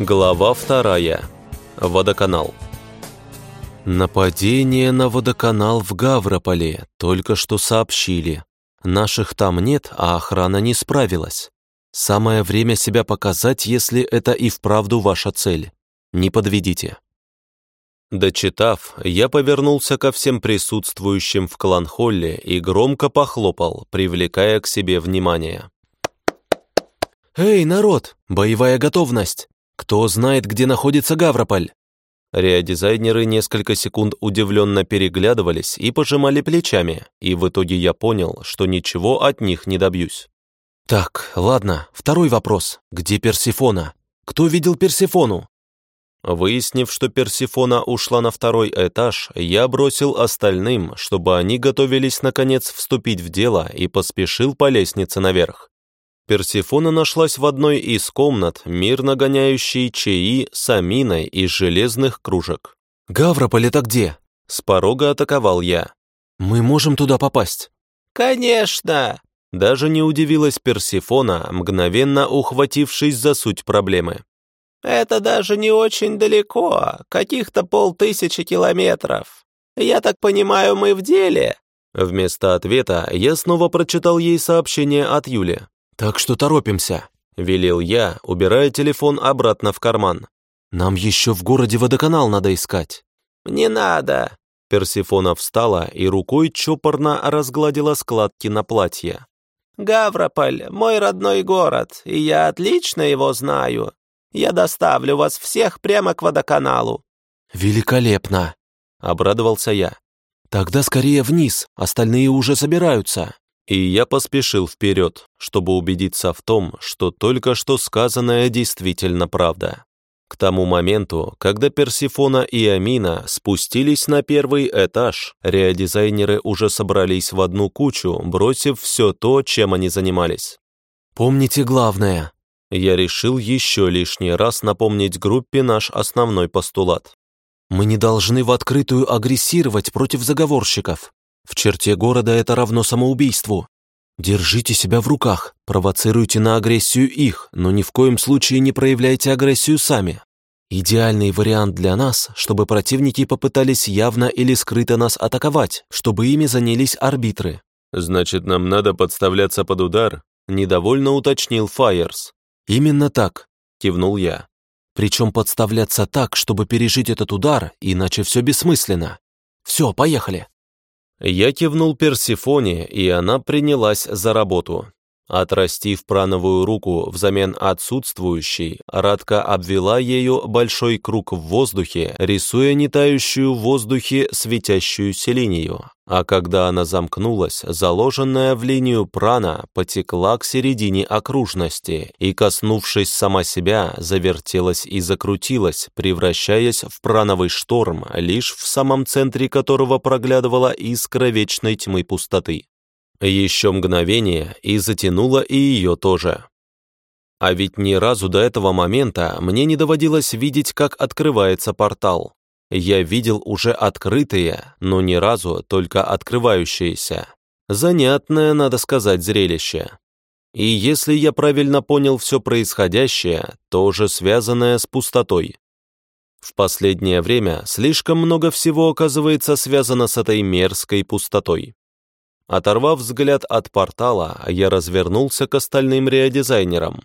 Глава вторая. Водоканал. Нападение на водоканал в Гаврополе только что сообщили. Наших там нет, а охрана не справилась. Самое время себя показать, если это и вправду ваша цель. Не подведите. Дочитав, я повернулся ко всем присутствующим в кланхолле и громко похлопал, привлекая к себе внимание. «Эй, народ! Боевая готовность! Кто знает, где находится Гаврополь?» Реодизайнеры несколько секунд удивленно переглядывались и пожимали плечами, и в итоге я понял, что ничего от них не добьюсь. «Так, ладно, второй вопрос. Где Персифона? Кто видел Персифону?» Выяснив, что Персифона ушла на второй этаж, я бросил остальным, чтобы они готовились наконец вступить в дело и поспешил по лестнице наверх. Персифона нашлась в одной из комнат, мирно гоняющей чаи с аминой из железных кружек. «Гаврополь это где?» С порога атаковал я. «Мы можем туда попасть?» «Конечно!» Даже не удивилась Персифона, мгновенно ухватившись за суть проблемы. «Это даже не очень далеко, каких-то полтысячи километров. Я так понимаю, мы в деле?» Вместо ответа я снова прочитал ей сообщение от Юли. «Так что торопимся», — велел я, убирая телефон обратно в карман. «Нам еще в городе водоканал надо искать». «Не надо». Персифона встала и рукой чопорно разгладила складки на платье. «Гаврополь — мой родной город, и я отлично его знаю. Я доставлю вас всех прямо к водоканалу». «Великолепно!» — обрадовался я. «Тогда скорее вниз, остальные уже собираются». И я поспешил вперед, чтобы убедиться в том, что только что сказанное действительно правда. К тому моменту, когда Персифона и Амина спустились на первый этаж, реодизайнеры уже собрались в одну кучу, бросив все то, чем они занимались. «Помните главное!» Я решил еще лишний раз напомнить группе наш основной постулат. «Мы не должны в открытую агрессировать против заговорщиков. В черте города это равно самоубийству. Держите себя в руках, провоцируйте на агрессию их, но ни в коем случае не проявляйте агрессию сами. Идеальный вариант для нас, чтобы противники попытались явно или скрыто нас атаковать, чтобы ими занялись арбитры. «Значит, нам надо подставляться под удар?» — недовольно уточнил Файерс. «Именно так», — кивнул я. «Причем подставляться так, чтобы пережить этот удар, иначе все бессмысленно. Все, поехали». Я кивнул Персифоне, и она принялась за работу. Отрастив прановую руку взамен отсутствующей, Радка обвела ею большой круг в воздухе, рисуя нетающую в воздухе светящуюся линию. А когда она замкнулась, заложенная в линию прана потекла к середине окружности и, коснувшись сама себя, завертелась и закрутилась, превращаясь в прановый шторм, лишь в самом центре которого проглядывала искра вечной тьмы пустоты. Еще мгновение, и затянуло и ее тоже. А ведь ни разу до этого момента мне не доводилось видеть, как открывается портал. Я видел уже открытые, но ни разу только открывающиеся. Занятное, надо сказать, зрелище. И если я правильно понял все происходящее, тоже связанное с пустотой. В последнее время слишком много всего оказывается связано с этой мерзкой пустотой. Оторвав взгляд от портала, я развернулся к остальным реодизайнерам.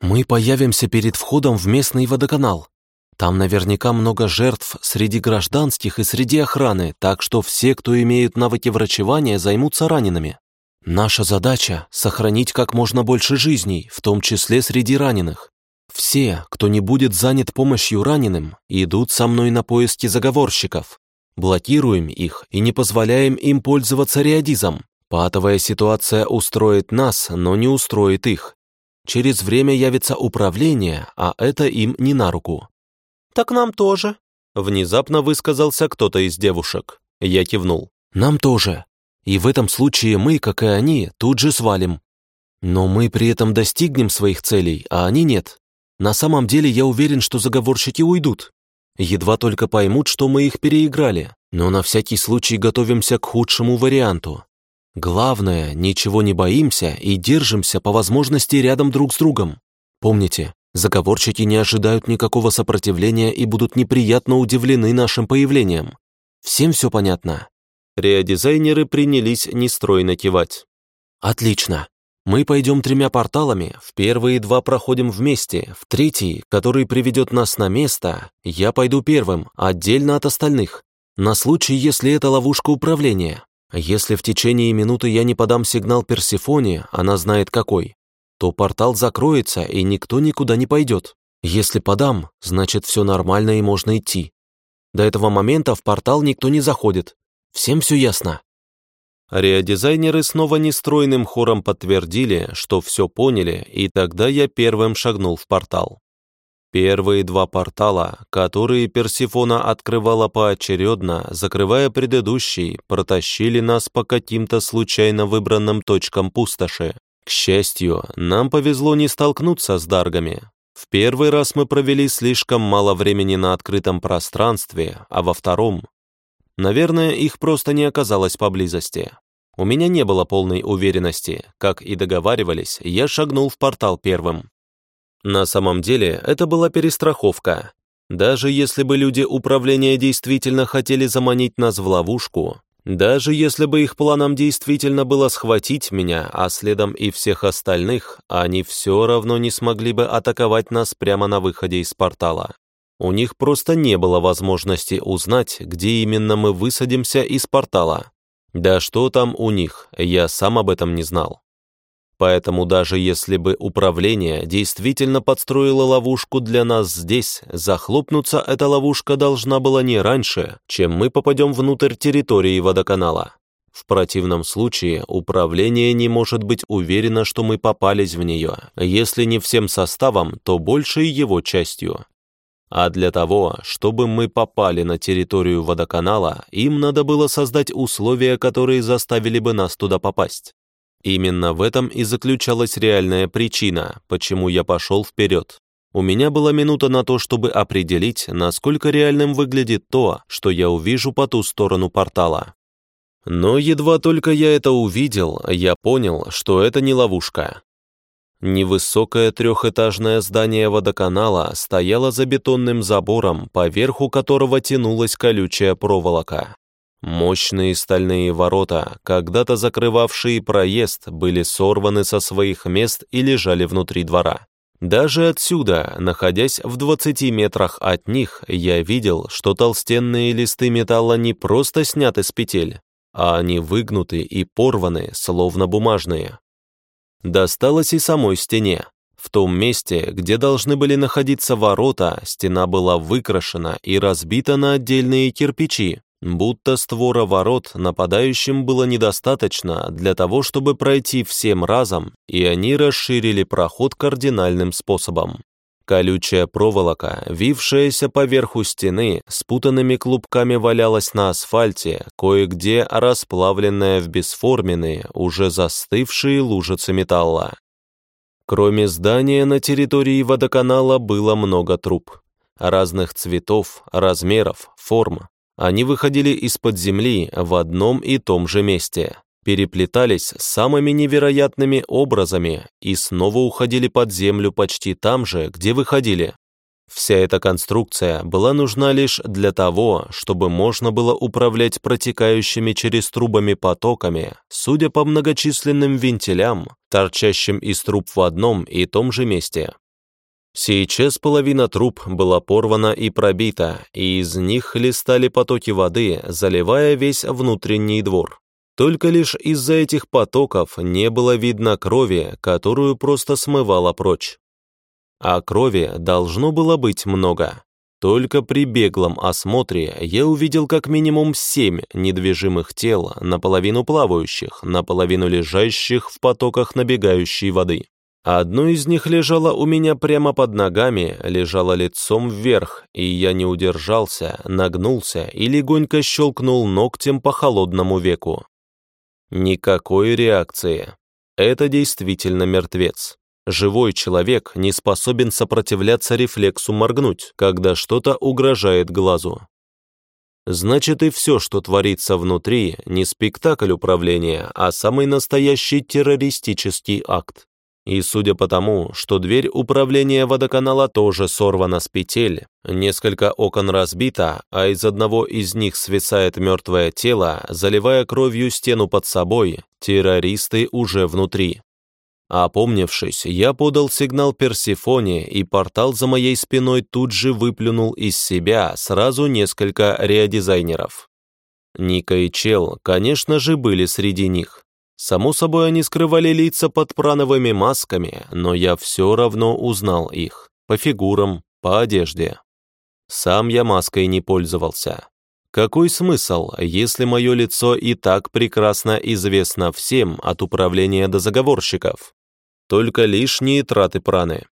«Мы появимся перед входом в местный водоканал. Там наверняка много жертв среди гражданских и среди охраны, так что все, кто имеют навыки врачевания, займутся ранеными. Наша задача — сохранить как можно больше жизней, в том числе среди раненых. Все, кто не будет занят помощью раненым, идут со мной на поиски заговорщиков. Блокируем их и не позволяем им пользоваться реодизом. Патовая ситуация устроит нас, но не устроит их. Через время явится управление, а это им не на руку. «Так нам тоже», — внезапно высказался кто-то из девушек. Я кивнул. «Нам тоже. И в этом случае мы, как и они, тут же свалим. Но мы при этом достигнем своих целей, а они нет. На самом деле я уверен, что заговорщики уйдут. Едва только поймут, что мы их переиграли, но на всякий случай готовимся к худшему варианту. Главное, ничего не боимся и держимся по возможности рядом друг с другом. Помните, Заговорщики не ожидают никакого сопротивления и будут неприятно удивлены нашим появлением. Всем все понятно?» Реодизайнеры принялись нестройно кивать. «Отлично. Мы пойдем тремя порталами, в первые два проходим вместе, в третий, который приведет нас на место, я пойду первым, отдельно от остальных, на случай, если это ловушка управления. Если в течение минуты я не подам сигнал Персифоне, она знает какой, то портал закроется, и никто никуда не пойдет. Если подам, значит, все нормально и можно идти. До этого момента в портал никто не заходит. Всем все ясно?» Реодизайнеры снова нестройным хором подтвердили, что все поняли, и тогда я первым шагнул в портал. Первые два портала, которые Персифона открывала поочередно, закрывая предыдущий, протащили нас по каким-то случайно выбранным точкам пустоши. К счастью, нам повезло не столкнуться с даргами. В первый раз мы провели слишком мало времени на открытом пространстве, а во втором... Наверное, их просто не оказалось поблизости. У меня не было полной уверенности. Как и договаривались, я шагнул в портал первым. На самом деле, это была перестраховка. Даже если бы люди управления действительно хотели заманить нас в ловушку, даже если бы их планом действительно было схватить меня, а следом и всех остальных, они все равно не смогли бы атаковать нас прямо на выходе из портала. У них просто не было возможности узнать, где именно мы высадимся из портала. Да что там у них, я сам об этом не знал. Поэтому даже если бы управление действительно подстроило ловушку для нас здесь, захлопнуться эта ловушка должна была не раньше, чем мы попадем внутрь территории водоканала. В противном случае управление не может быть уверено, что мы попались в нее, если не всем составом, то большей его частью. А для того, чтобы мы попали на территорию водоканала, им надо было создать условия, которые заставили бы нас туда попасть. Именно в этом и заключалась реальная причина, почему я пошел вперед. У меня была минута на то, чтобы определить, насколько реальным выглядит то, что я увижу по ту сторону портала. Но едва только я это увидел, я понял, что это не ловушка. Невысокое трехэтажное здание водоканала стояло за бетонным забором, поверху которого тянулась колючая проволока. Мощные стальные ворота, когда-то закрывавшие проезд, были сорваны со своих мест и лежали внутри двора. Даже отсюда, находясь в 20 метрах от них, я видел, что толстенные листы металла не просто сняты с петель, а они выгнуты и порваны, словно бумажные. Досталось и самой стене. В том месте, где должны были находиться ворота, стена была выкрашена и разбита на отдельные кирпичи, Будто створа ворот нападающим было недостаточно для того, чтобы пройти всем разом, и они расширили проход кардинальным способом. Колючая проволока, вившаяся поверху стены, спутанными клубками валялась на асфальте, кое-где расплавленная в бесформенные, уже застывшие лужицы металла. Кроме здания на территории водоканала было много труб. Разных цветов, размеров, форм, они выходили из-под земли в одном и том же месте, переплетались самыми невероятными образами и снова уходили под землю почти там же, где выходили. Вся эта конструкция была нужна лишь для того, чтобы можно было управлять протекающими через трубами потоками, судя по многочисленным вентилям, торчащим из труб в одном и том же месте. Сейчас половина труб была порвана и пробита, и из них хлестали потоки воды, заливая весь внутренний двор. Только лишь из-за этих потоков не было видно крови, которую просто смывало прочь. А крови должно было быть много. Только при беглом осмотре я увидел как минимум семь недвижимых тел, наполовину плавающих, наполовину лежащих в потоках набегающей воды. Одно из них лежало у меня прямо под ногами, лежало лицом вверх, и я не удержался, нагнулся и легонько щелкнул ногтем по холодному веку. Никакой реакции. Это действительно мертвец. Живой человек не способен сопротивляться рефлексу моргнуть, когда что-то угрожает глазу. Значит, и все, что творится внутри, не спектакль управления, а самый настоящий террористический акт. И судя по тому, что дверь управления водоканала тоже сорвана с петель, несколько окон разбито, а из одного из них свисает мертвое тело, заливая кровью стену под собой, террористы уже внутри. Опомнившись, я подал сигнал Персифоне, и портал за моей спиной тут же выплюнул из себя сразу несколько реодизайнеров. Ника и Чел, конечно же, были среди них. Само собой, они скрывали лица под прановыми масками, но я все равно узнал их. По фигурам, по одежде. Сам я маской не пользовался. Какой смысл, если мое лицо и так прекрасно известно всем от управления до заговорщиков? Только лишние траты праны.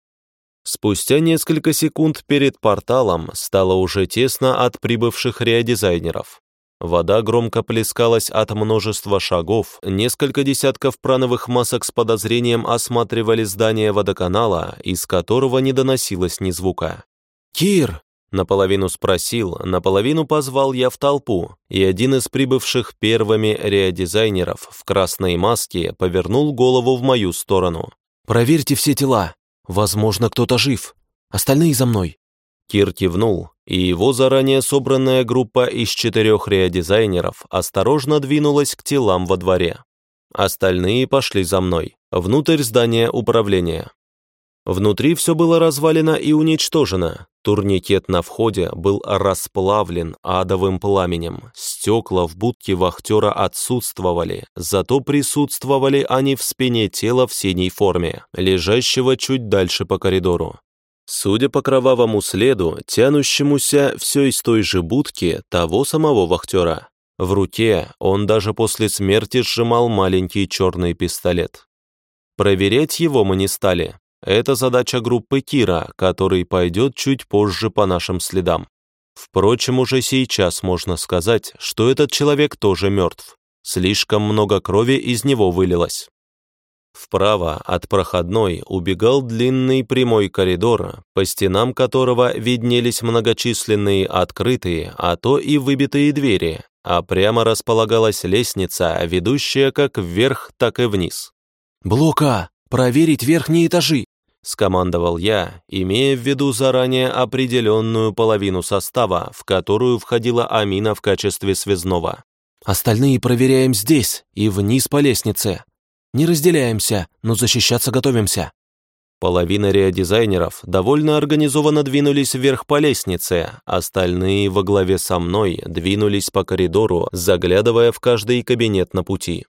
Спустя несколько секунд перед порталом стало уже тесно от прибывших реодизайнеров. Вода громко плескалась от множества шагов, несколько десятков прановых масок с подозрением осматривали здание водоканала, из которого не доносилось ни звука. «Кир!» Наполовину спросил, наполовину позвал я в толпу, и один из прибывших первыми реодизайнеров в красной маске повернул голову в мою сторону. «Проверьте все тела. Возможно, кто-то жив. Остальные за мной». Кир кивнул, и его заранее собранная группа из четырех реодизайнеров осторожно двинулась к телам во дворе. Остальные пошли за мной, внутрь здания управления. Внутри все было развалено и уничтожено. Турникет на входе был расплавлен адовым пламенем. Стекла в будке вахтера отсутствовали, зато присутствовали они в спине тела в синей форме, лежащего чуть дальше по коридору. Судя по кровавому следу, тянущемуся все из той же будки того самого вахтера. В руке он даже после смерти сжимал маленький черный пистолет. Проверять его мы не стали, это задача группы Кира, который пойдет чуть позже по нашим следам. Впрочем, уже сейчас можно сказать, что этот человек тоже мертв. Слишком много крови из него вылилось. Вправо от проходной убегал длинный прямой коридор, по стенам которого виднелись многочисленные открытые, а то и выбитые двери, а прямо располагалась лестница, ведущая как вверх, так и вниз. «Блока! Проверить верхние этажи!» — скомандовал я, имея в виду заранее определенную половину состава, в которую входила Амина в качестве связного. «Остальные проверяем здесь и вниз по лестнице. Не разделяемся, но защищаться готовимся». Половина реодизайнеров довольно организованно двинулись вверх по лестнице, остальные во главе со мной двинулись по коридору, заглядывая в каждый кабинет на пути.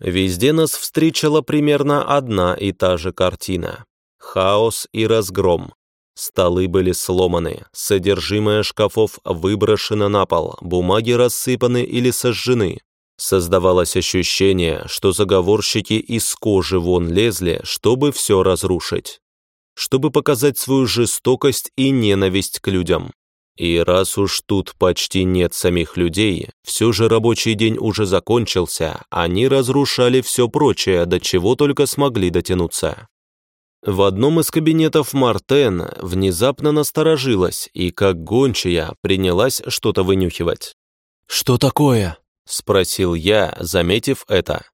Везде нас встречала примерно одна и та же картина. Хаос и разгром. Столы были сломаны, содержимое шкафов выброшено на пол, бумаги рассыпаны или сожжены. Создавалось ощущение, что заговорщики из кожи вон лезли, чтобы все разрушить. Чтобы показать свою жестокость и ненависть к людям. И раз уж тут почти нет самих людей, все же рабочий день уже закончился, они разрушали все прочее, до чего только смогли дотянуться. В одном из кабинетов Мартен внезапно насторожилась и, как гончая, принялась что-то вынюхивать. «Что такое?» — спросил я, заметив это.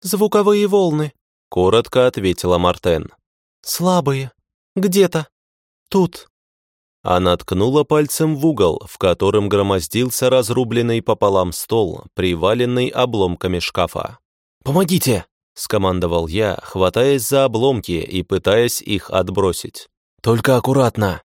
«Звуковые волны», — коротко ответила Мартен. «Слабые. Где-то. Тут». Она ткнула пальцем в угол, в котором громоздился разрубленный пополам стол, приваленный обломками шкафа. «Помогите!» — скомандовал я, хватаясь за обломки и пытаясь их отбросить. «Только аккуратно!»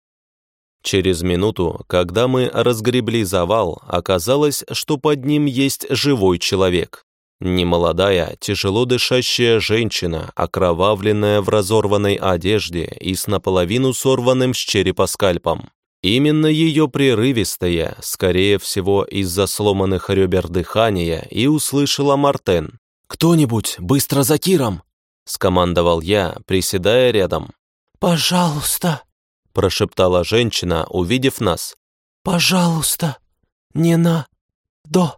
Через минуту, когда мы разгребли завал, оказалось, что под ним есть живой человек. Немолодая, тяжело дышащая женщина, окровавленная в разорванной одежде и с наполовину сорванным с черепа скальпом. Именно ее прерывистое, скорее всего из-за сломанных ребер дыхания, и услышала Мартен, «Кто-нибудь, быстро за Киром!» — скомандовал я, приседая рядом. «Пожалуйста!» — прошептала женщина, увидев нас. «Пожалуйста! Не на... до...»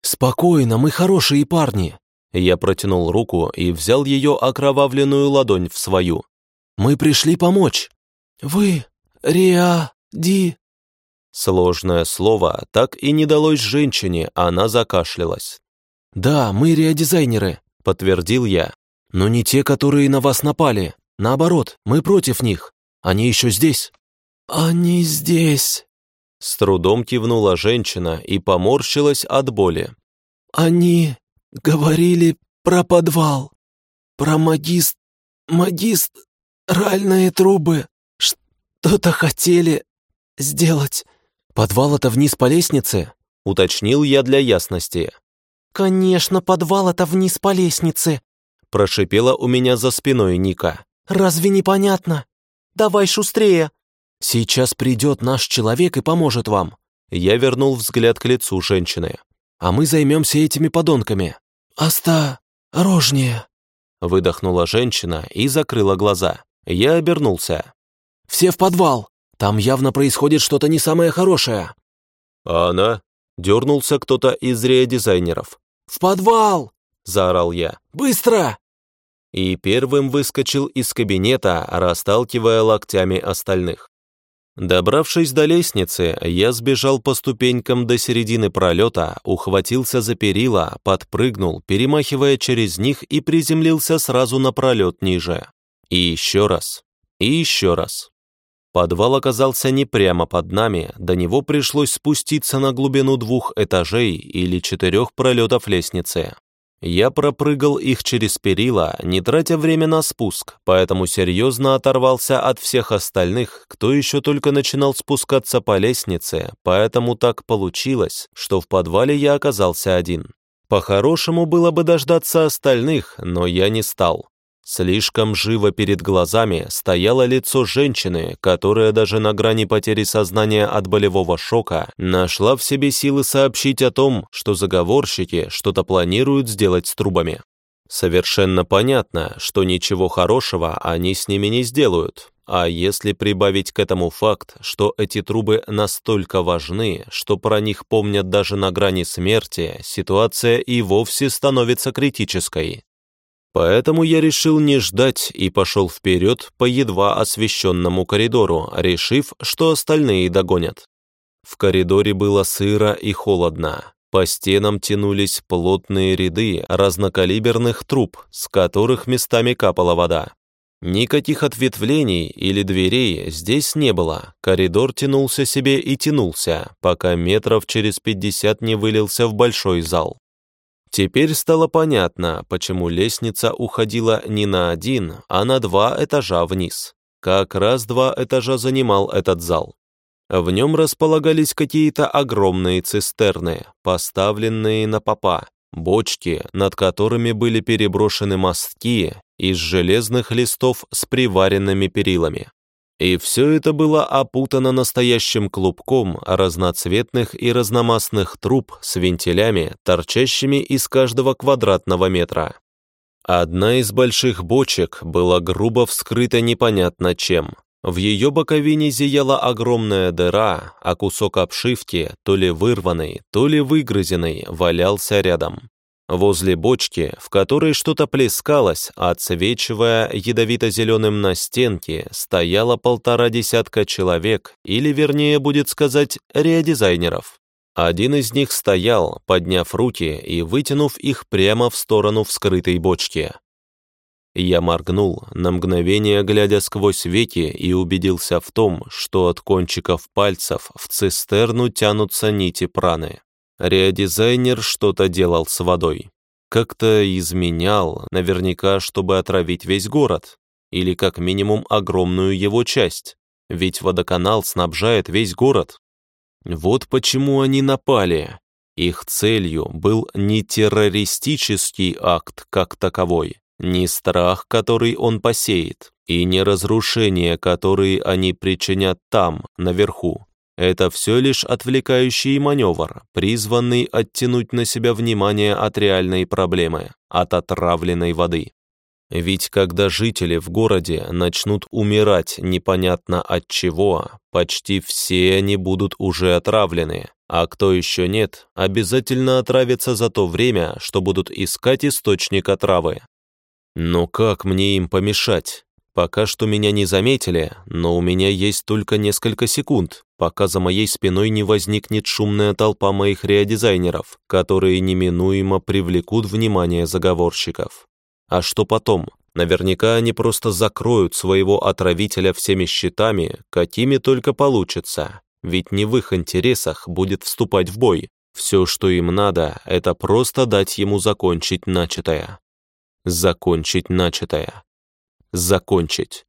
«Спокойно, мы хорошие парни!» Я протянул руку и взял ее окровавленную ладонь в свою. «Мы пришли помочь!» «Вы... Риа... Ди...» Сложное слово так и не далось женщине, она закашлялась. «Да, мы реодизайнеры», — подтвердил я. Но не те, которые на вас напали. Наоборот, мы против них. Они еще здесь». «Они здесь», — с трудом кивнула женщина и поморщилась от боли. «Они говорили про подвал, про магист... магист... ральные трубы. Что-то хотели сделать». «Подвал это вниз по лестнице?» — уточнил я для ясности. «Конечно, подвал это вниз по лестнице», — прошипела у меня за спиной Ника. «Разве не понятно? Давай шустрее!» «Сейчас придет наш человек и поможет вам!» Я вернул взгляд к лицу женщины. «А мы займемся этими подонками!» «Осторожнее!» Выдохнула женщина и закрыла глаза. Я обернулся. «Все в подвал! Там явно происходит что-то не самое хорошее!» «А она?» Дернулся кто-то из реодизайнеров. «В подвал!» — заорал я. «Быстро!» И первым выскочил из кабинета, расталкивая локтями остальных. Добравшись до лестницы, я сбежал по ступенькам до середины пролета, ухватился за перила, подпрыгнул, перемахивая через них и приземлился сразу на пролет ниже. И еще раз. И еще раз. Подвал оказался не прямо под нами, до него пришлось спуститься на глубину двух этажей или четырех пролетов лестницы. Я пропрыгал их через перила, не тратя время на спуск, поэтому серьезно оторвался от всех остальных, кто еще только начинал спускаться по лестнице, поэтому так получилось, что в подвале я оказался один. По-хорошему было бы дождаться остальных, но я не стал. Слишком живо перед глазами стояло лицо женщины, которая даже на грани потери сознания от болевого шока нашла в себе силы сообщить о том, что заговорщики что-то планируют сделать с трубами. Совершенно понятно, что ничего хорошего они с ними не сделают, а если прибавить к этому факт, что эти трубы настолько важны, что про них помнят даже на грани смерти, ситуация и вовсе становится критической. Поэтому я решил не ждать и пошел вперед по едва освещенному коридору, решив, что остальные догонят. В коридоре было сыро и холодно. По стенам тянулись плотные ряды разнокалиберных труб, с которых местами капала вода. Никаких ответвлений или дверей здесь не было. Коридор тянулся себе и тянулся, пока метров через пятьдесят не вылился в большой зал. Теперь стало понятно, почему лестница уходила не на один, а на два этажа вниз. Как раз два этажа занимал этот зал. В нем располагались какие-то огромные цистерны, поставленные на попа, бочки, над которыми были переброшены мостки из железных листов с приваренными перилами. И все это было опутано настоящим клубком разноцветных и разномастных труб с вентилями, торчащими из каждого квадратного метра. Одна из больших бочек была грубо вскрыта непонятно чем. В ее боковине зияла огромная дыра, а кусок обшивки, то ли вырванный, то ли выгрызенный, валялся рядом. Возле бочки, в которой что-то плескалось, отсвечивая ядовито-зеленым на стенке, стояло полтора десятка человек, или, вернее, будет сказать, реодизайнеров. Один из них стоял, подняв руки и вытянув их прямо в сторону вскрытой бочки. Я моргнул, на мгновение глядя сквозь веки и убедился в том, что от кончиков пальцев в цистерну тянутся нити праны. Реодизайнер что-то делал с водой. Как-то изменял, наверняка, чтобы отравить весь город. Или как минимум огромную его часть. Ведь водоканал снабжает весь город. Вот почему они напали. Их целью был не террористический акт как таковой, не страх, который он посеет, и не разрушение, которые они причинят там, наверху. Это все лишь отвлекающий маневр, призванный оттянуть на себя внимание от реальной проблемы, от отравленной воды. Ведь когда жители в городе начнут умирать непонятно от чего, почти все они будут уже отравлены, а кто еще нет, обязательно отравится за то время, что будут искать источник отравы. Но как мне им помешать? Пока что меня не заметили, но у меня есть только несколько секунд, пока за моей спиной не возникнет шумная толпа моих реодизайнеров, которые неминуемо привлекут внимание заговорщиков. А что потом? Наверняка они просто закроют своего отравителя всеми щитами, какими только получится. Ведь не в их интересах будет вступать в бой. Все, что им надо, это просто дать ему закончить начатое. Закончить начатое. Закончить.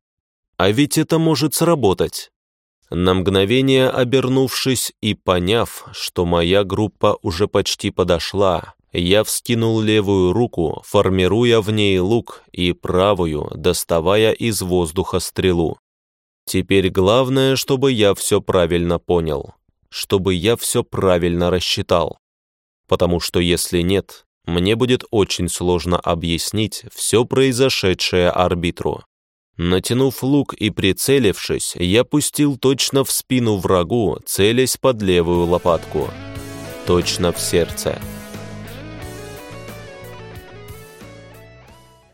А ведь это может сработать. На мгновение обернувшись и поняв, что моя группа уже почти подошла, я вскинул левую руку, формируя в ней лук, и правую, доставая из воздуха стрелу. Теперь главное, чтобы я все правильно понял, чтобы я все правильно рассчитал. Потому что если нет, мне будет очень сложно объяснить все произошедшее арбитру. Натянув лук и прицелившись, я пустил точно в спину врагу, целясь под левую лопатку. Точно в сердце.